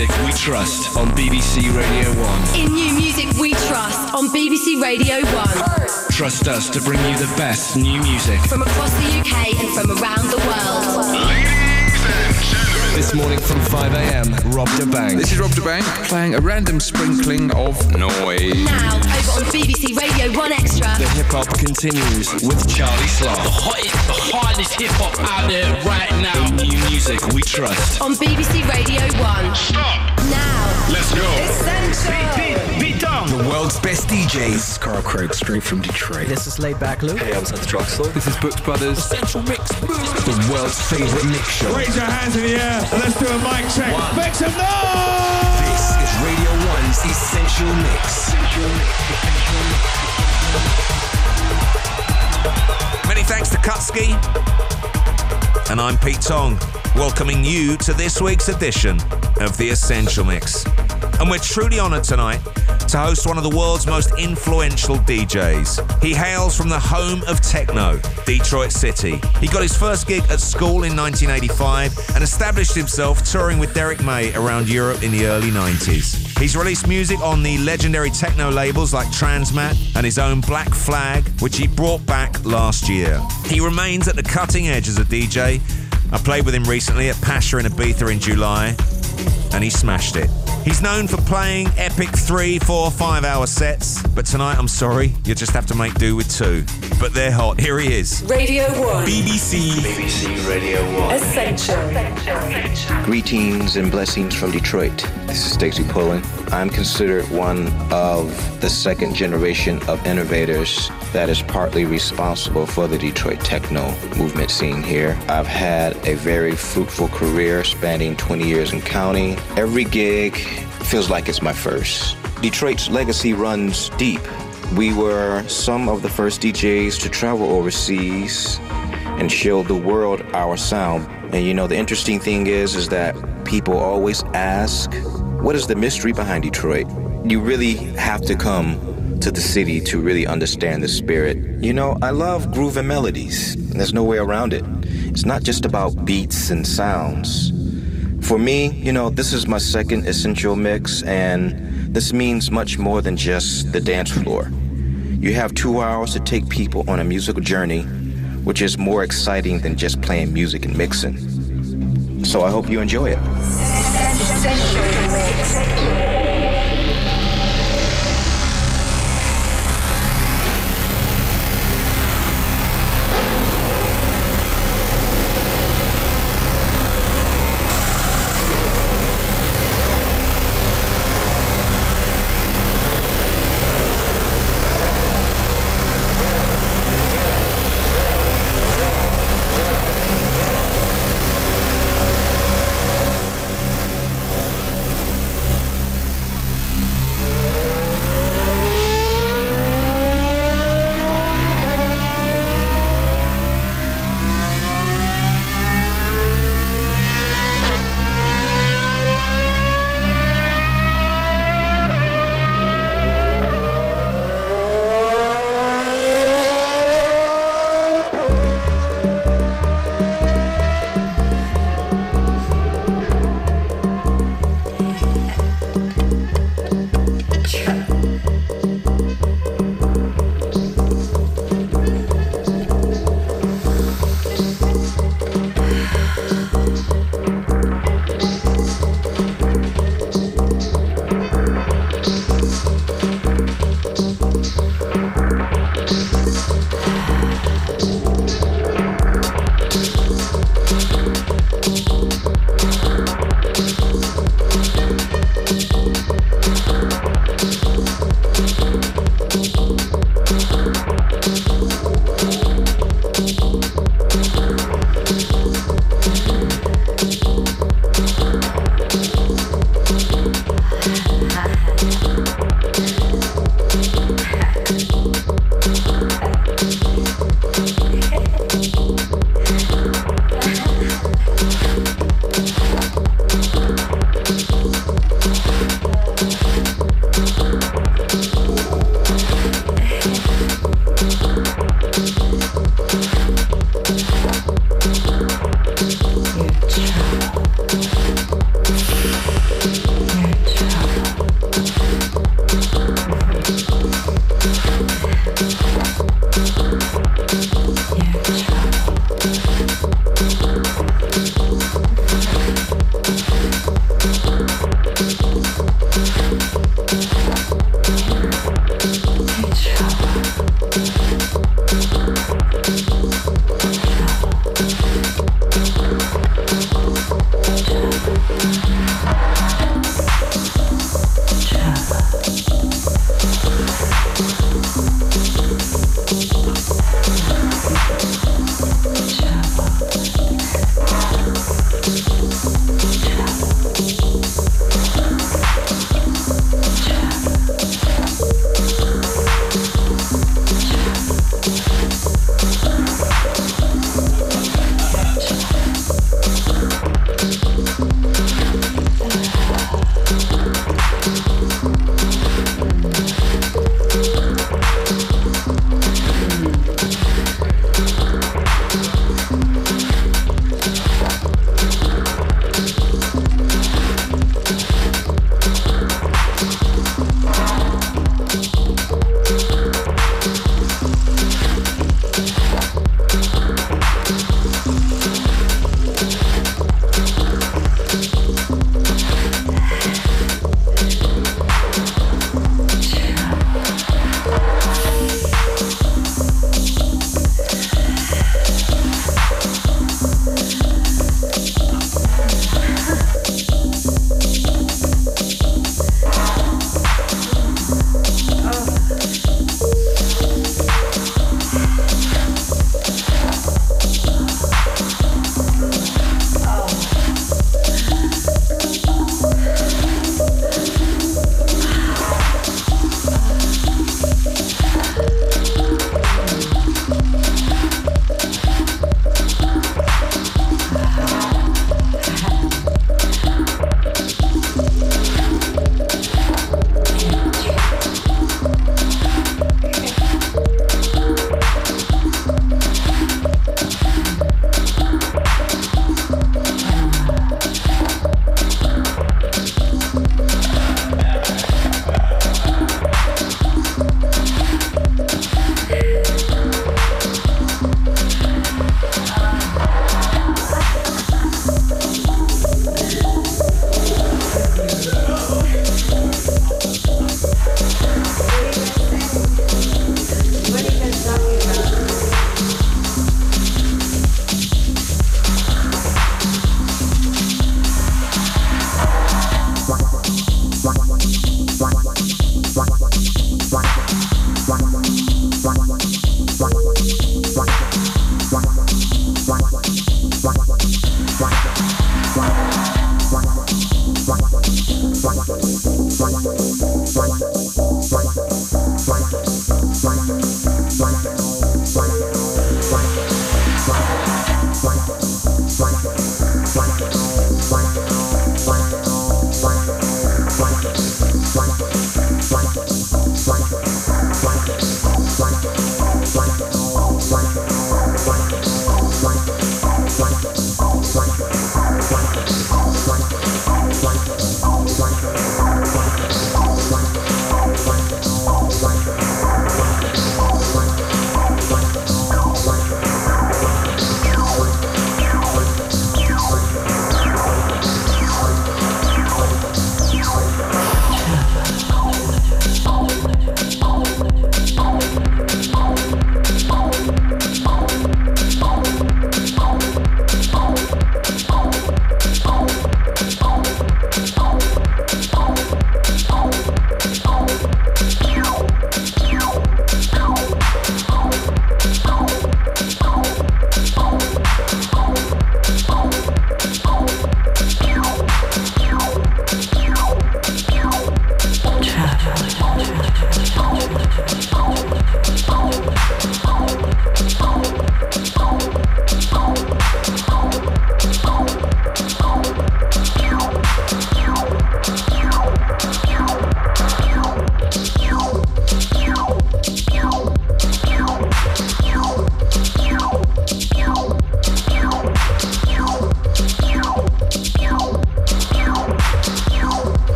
music we trust on BBC Radio 1. In new music we trust on BBC Radio 1. Trust us to bring you the best new music from across the UK and from around the world. Ladies and gentlemen. This morning from 5 a.m., Rob da Bank. This is Rob da Bank playing a random sprinkling of noise. Now, over on BBC Radio 1 Extra. The hip hop continues with Charlie Sloth. The hottest, the hardest hip hop out there right now. In new music we trust. On BBC Radio 1. Stop. Now. Let's go. Essential. Down. The world's best DJs. This is Carl Craig, straight from Detroit. This is Laid Back Luke. Hey, I'm Seth Troxler. This is Brookes Brothers. Essential Mix. The world's favorite mix show. Raise your hands in the air and let's do a mic check. One. Make some noise! This is Radio 1's Essential Mix. Many thanks to Kutski. And I'm Pete Tong, welcoming you to this week's edition of The Essential Mix. And we're truly honoured tonight to host one of the world's most influential DJs. He hails from the home of techno, Detroit City. He got his first gig at school in 1985 and established himself touring with Derrick May around Europe in the early 90s. He's released music on the legendary techno labels like Transmat and his own Black Flag, which he brought back last year. He remains at the cutting edge as a DJ. I played with him recently at Pacha in Ibiza in July, and he smashed it. He's known for playing epic three, four, five hour sets, but tonight, I'm sorry, you just have to make do with two. But they're hot. Here he is. Radio 1. BBC. BBC Radio 1. Essential. Greetings and blessings from Detroit. This is Stacey Pullen. I'm considered one of the second generation of innovators that is partly responsible for the Detroit techno movement scene here. I've had a very fruitful career spanning 20 years in counting. Every gig feels like it's my first. Detroit's legacy runs deep. We were some of the first DJs to travel overseas and show the world our sound. And you know, the interesting thing is, is that people always ask, what is the mystery behind Detroit? You really have to come to the city to really understand the spirit. You know, I love groove and melodies. And there's no way around it. It's not just about beats and sounds. For me, you know, this is my second essential mix, and this means much more than just the dance floor. You have two hours to take people on a musical journey, which is more exciting than just playing music and mixing. So I hope you enjoy it.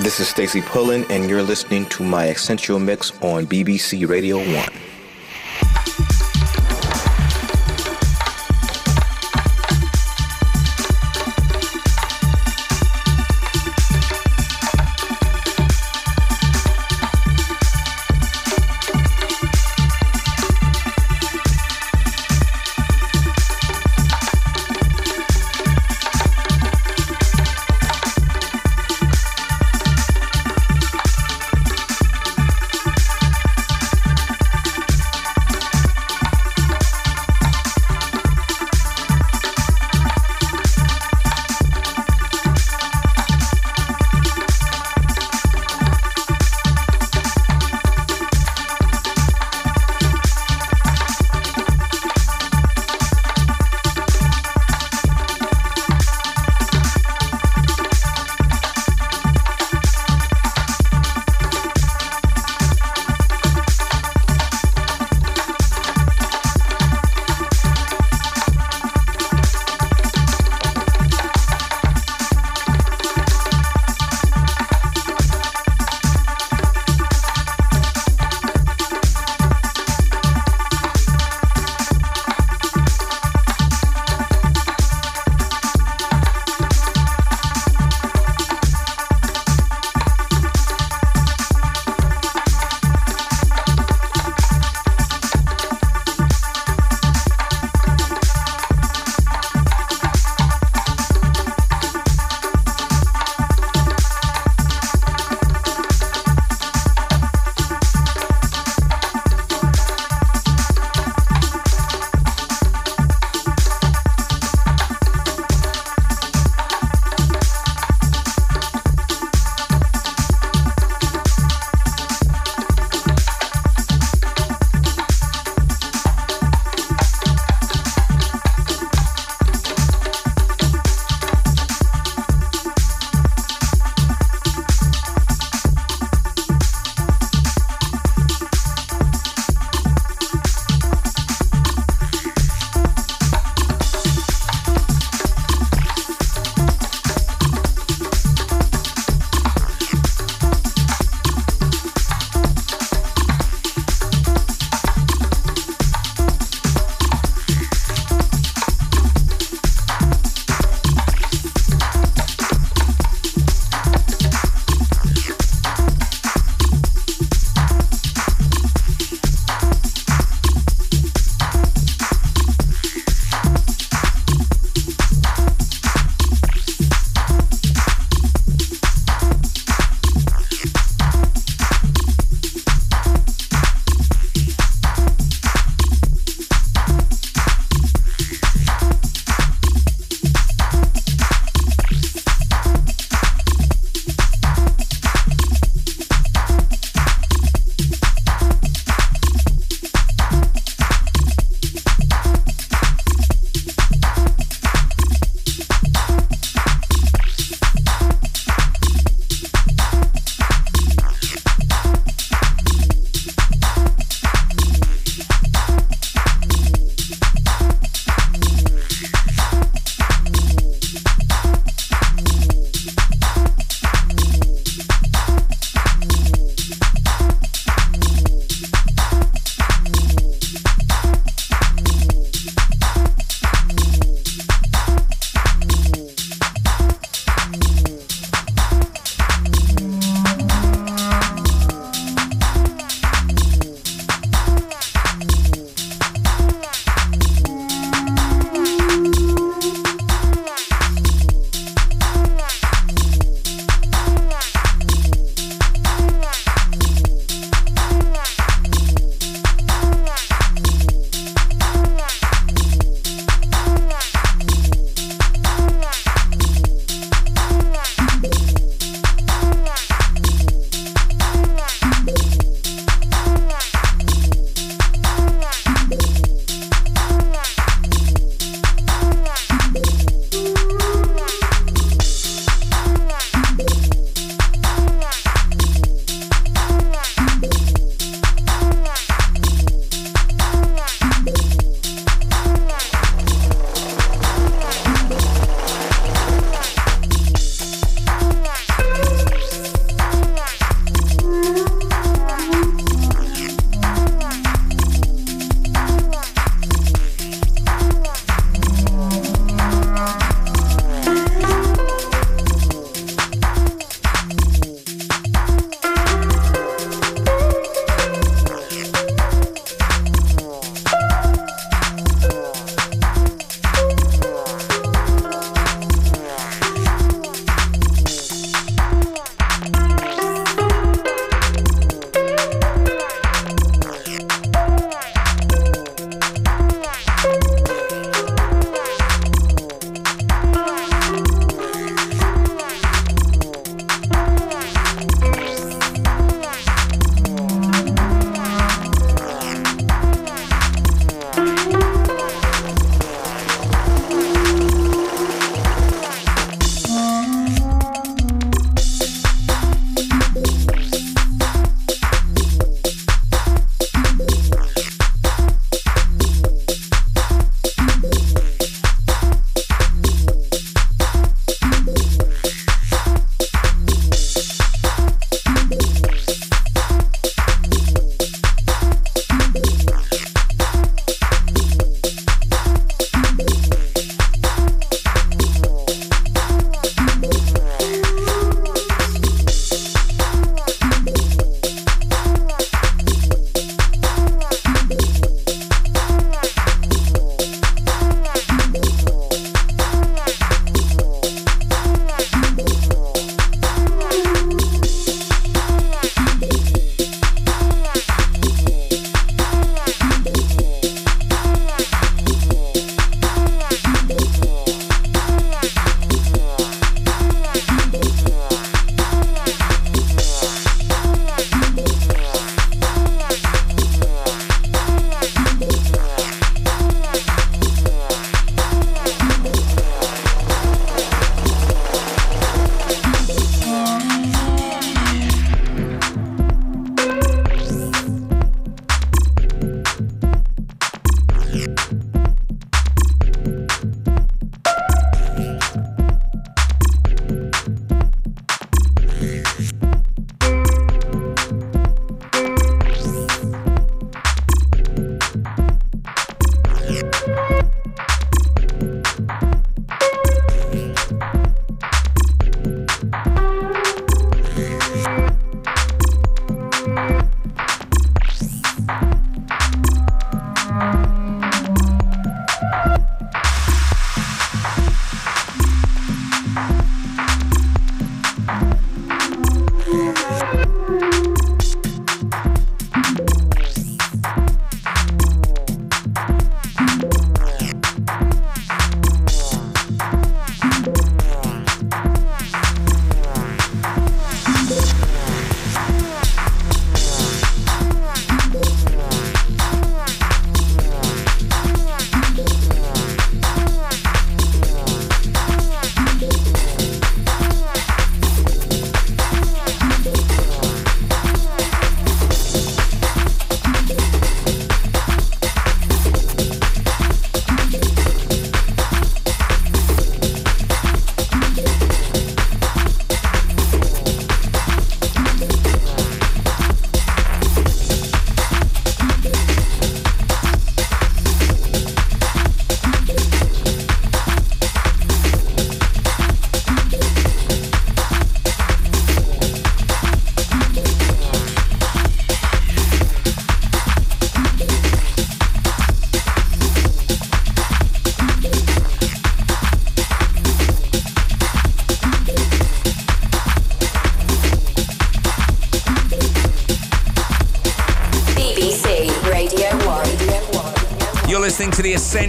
This is Stacey Pullen, and you're listening to my Essential Mix on BBC Radio 1.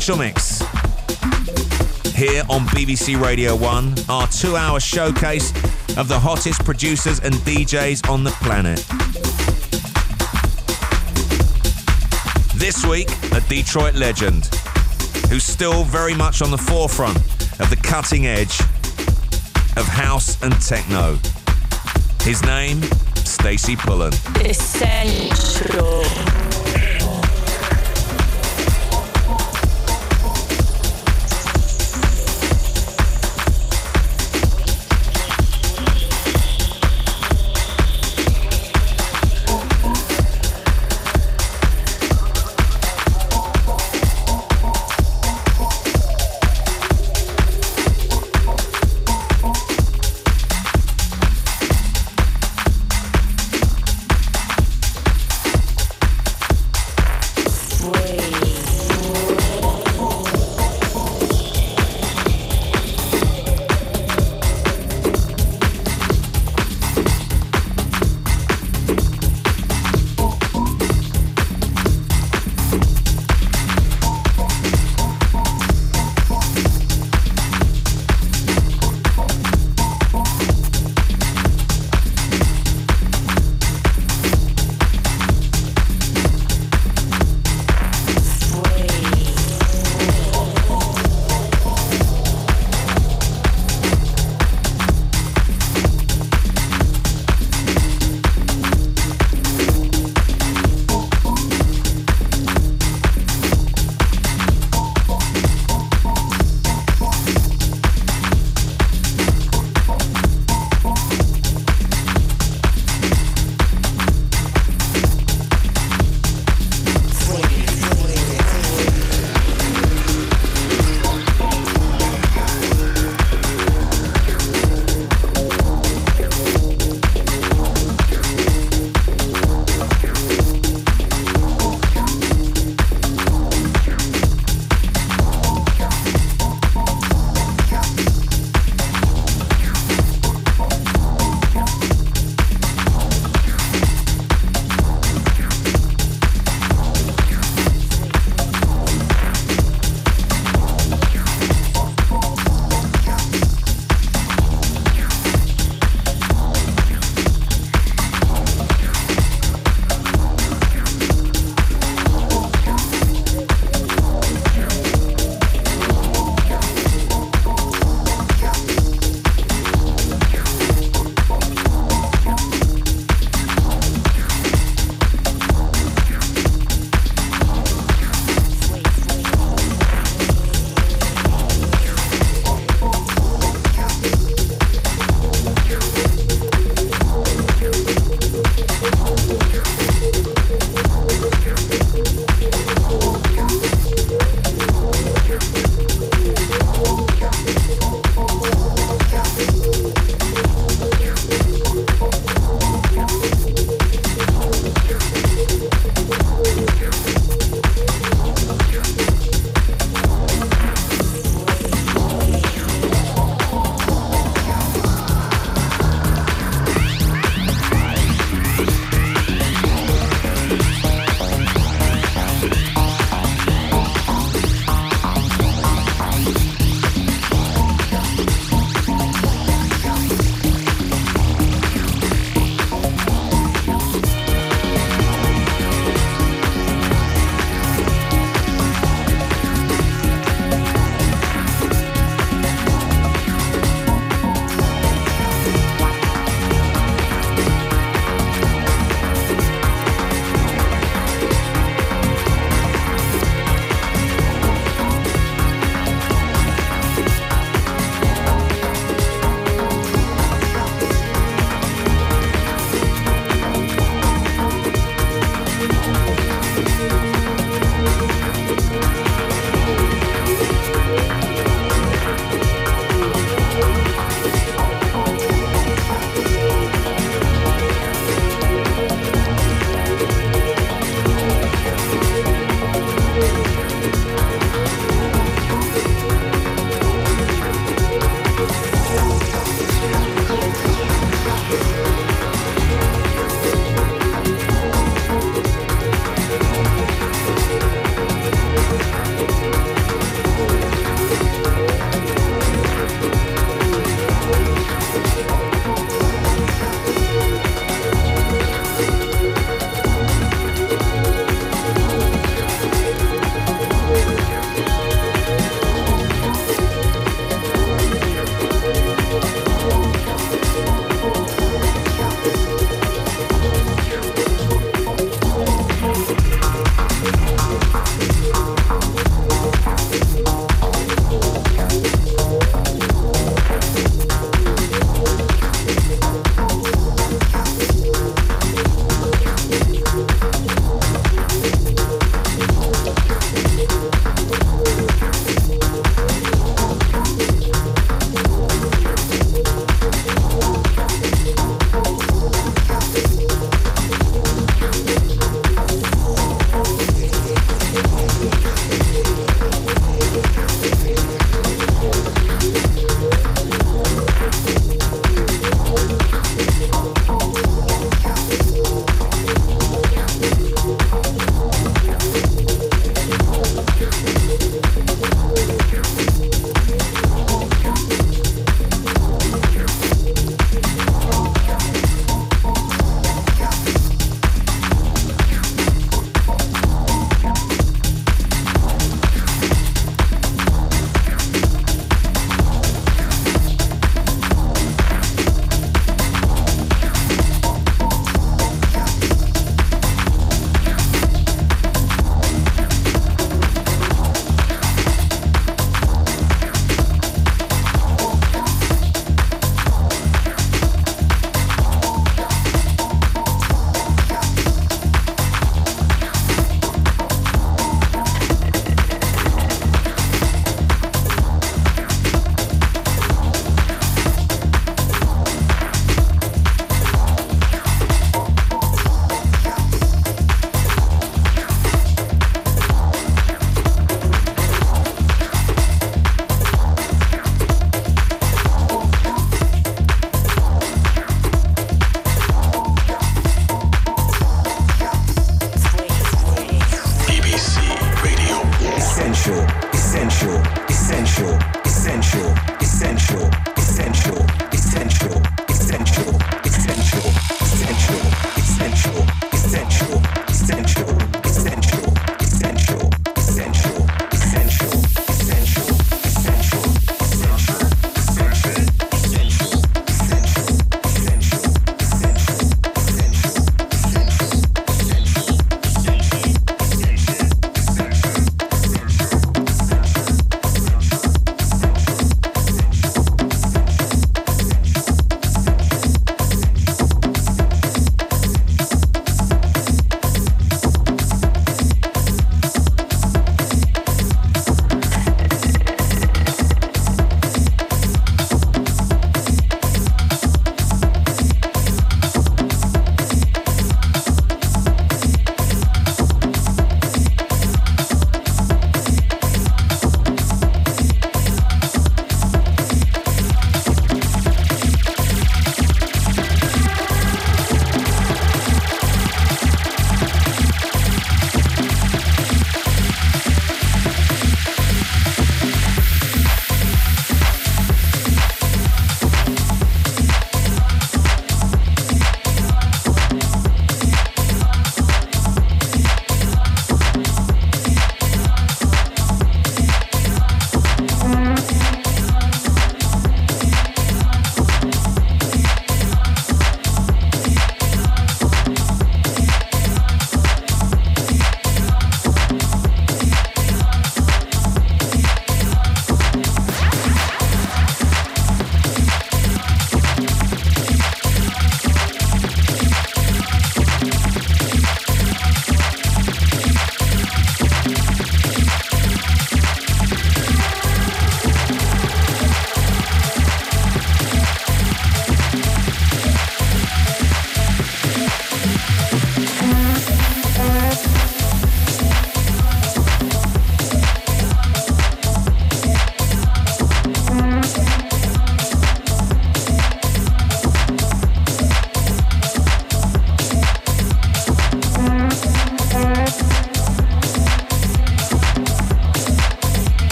Essential Mix here on BBC Radio 1, our two hour showcase of the hottest producers and DJs on the planet. This week, a Detroit legend who's still very much on the forefront of the cutting edge of house and techno. His name, Stacey Pullen. Essential.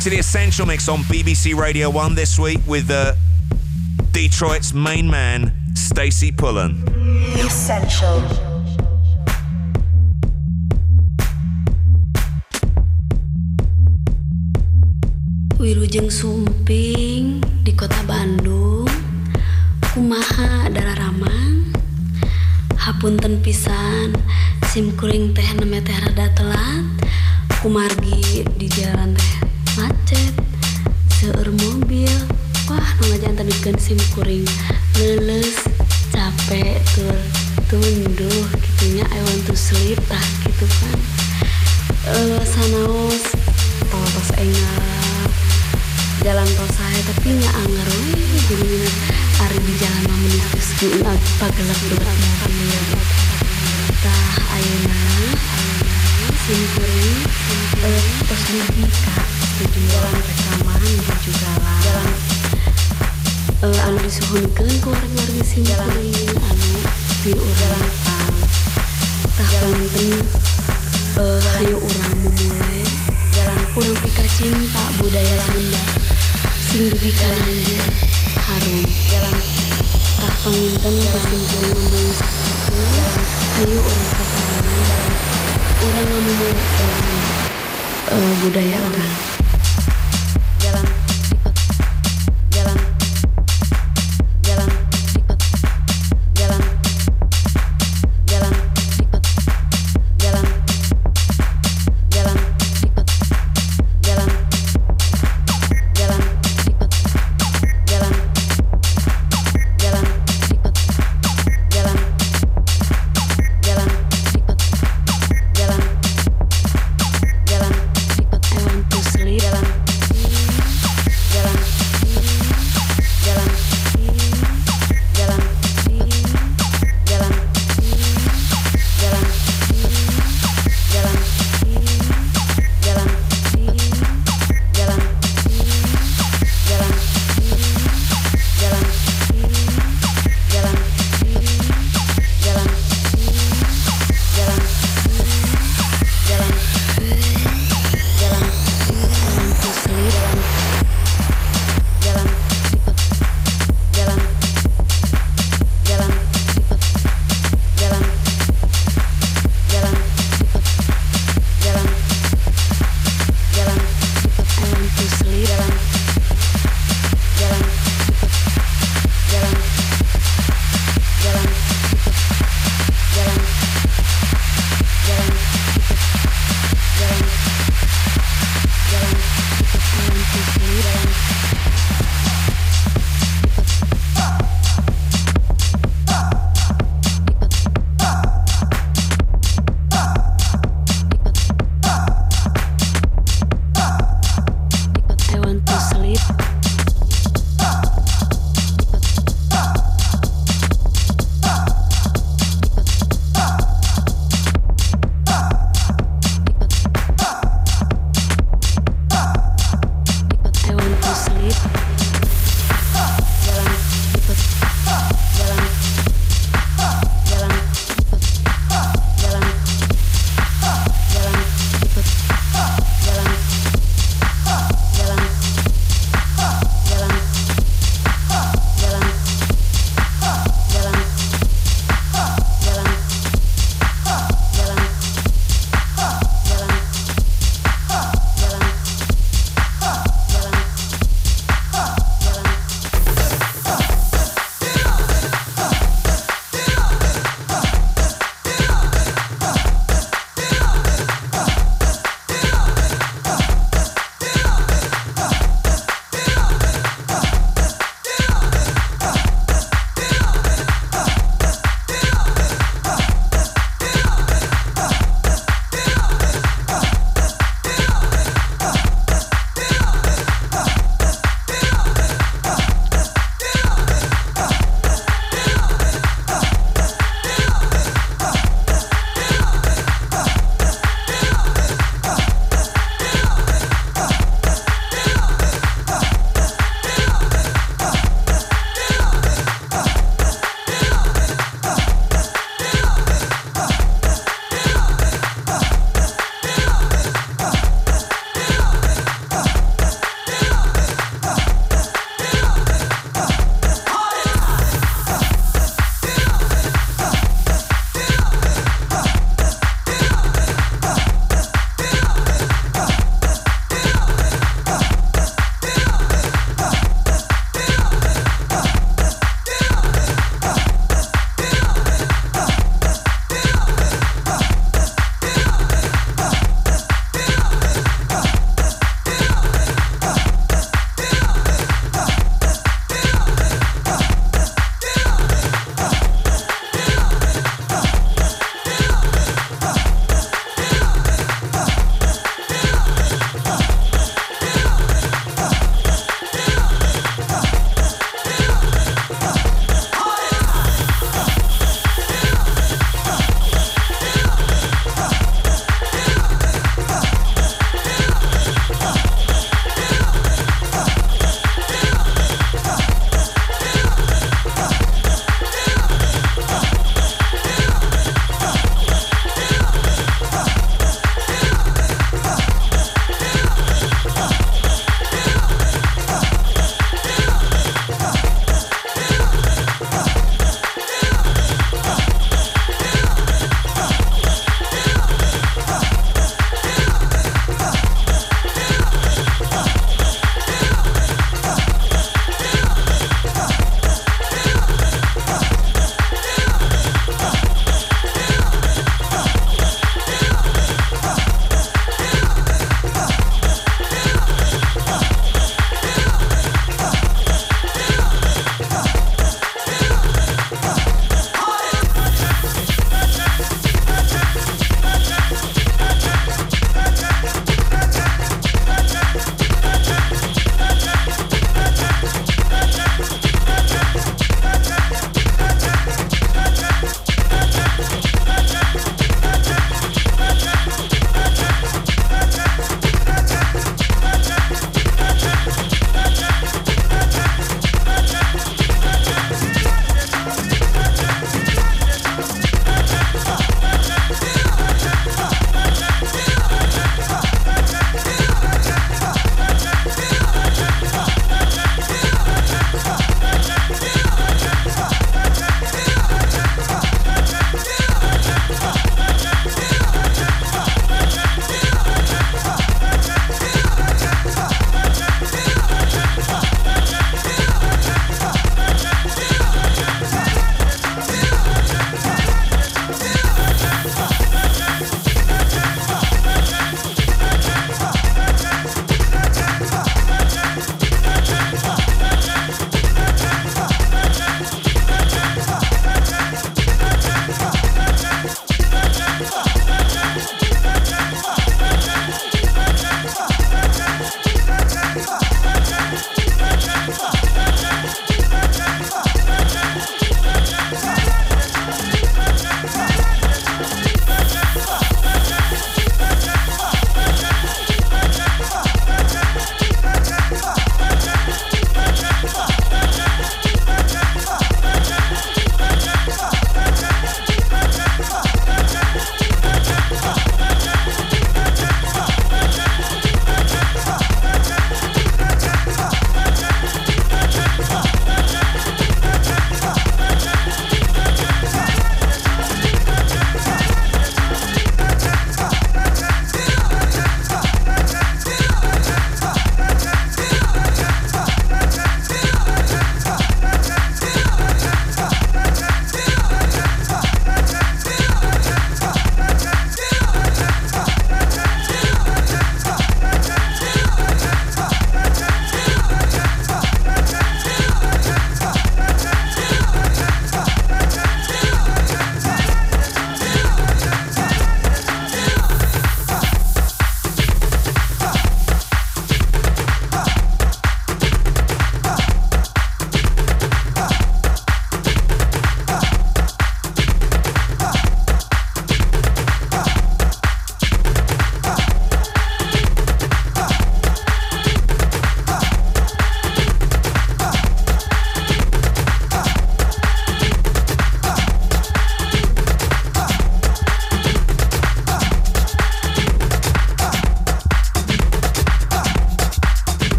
listening to the Essential Mix on BBC Radio 1 this week with uh, Detroit's main man, Stacey Pullen. Essential. Wirujeng Sumping di kota Bandung, Kumaha darah ramang, hapunten pisan, sim kuring teh neme teh rada telat, kumargi di jalan teh semi-coreano.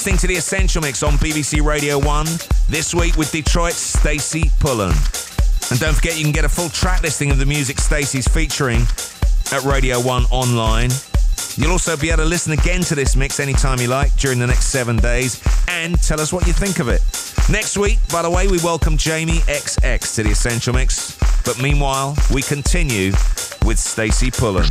Listening to The Essential Mix on BBC Radio 1, this week with Detroit's Stacey Pullen. And don't forget you can get a full track listing of the music Stacey's featuring at Radio 1 online. You'll also be able to listen again to this mix anytime you like during the next seven days and tell us what you think of it. Next week, by the way, we welcome Jamie XX to The Essential Mix. But meanwhile, we continue with Stacey Pullen.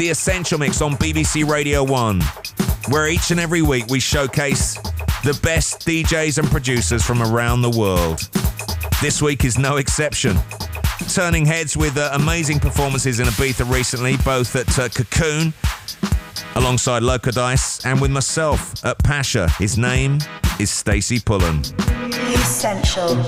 The Essential Mix on BBC Radio 1, where each and every week we showcase the best DJs and producers from around the world. This week is no exception. Turning heads with uh, amazing performances in Ibiza recently, both at uh, Cocoon alongside Loco Dice and with myself at Pacha. His name is Stacey Pullen. Essential.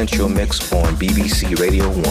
Essential Mix on BBC Radio 1.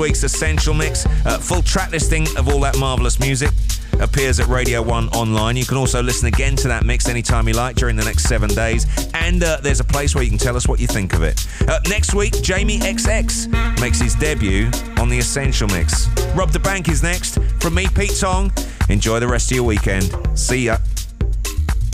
Week's Essential Mix. Uh, full track listing of all that marvellous music appears at Radio 1 online. You can also listen again to that mix anytime you like during the next seven days. And uh, there's a place where you can tell us what you think of it. Uh, next week, Jamie XX makes his debut on the Essential Mix. Rob da Bank is next. From me, Pete Tong. Enjoy the rest of your weekend. See ya.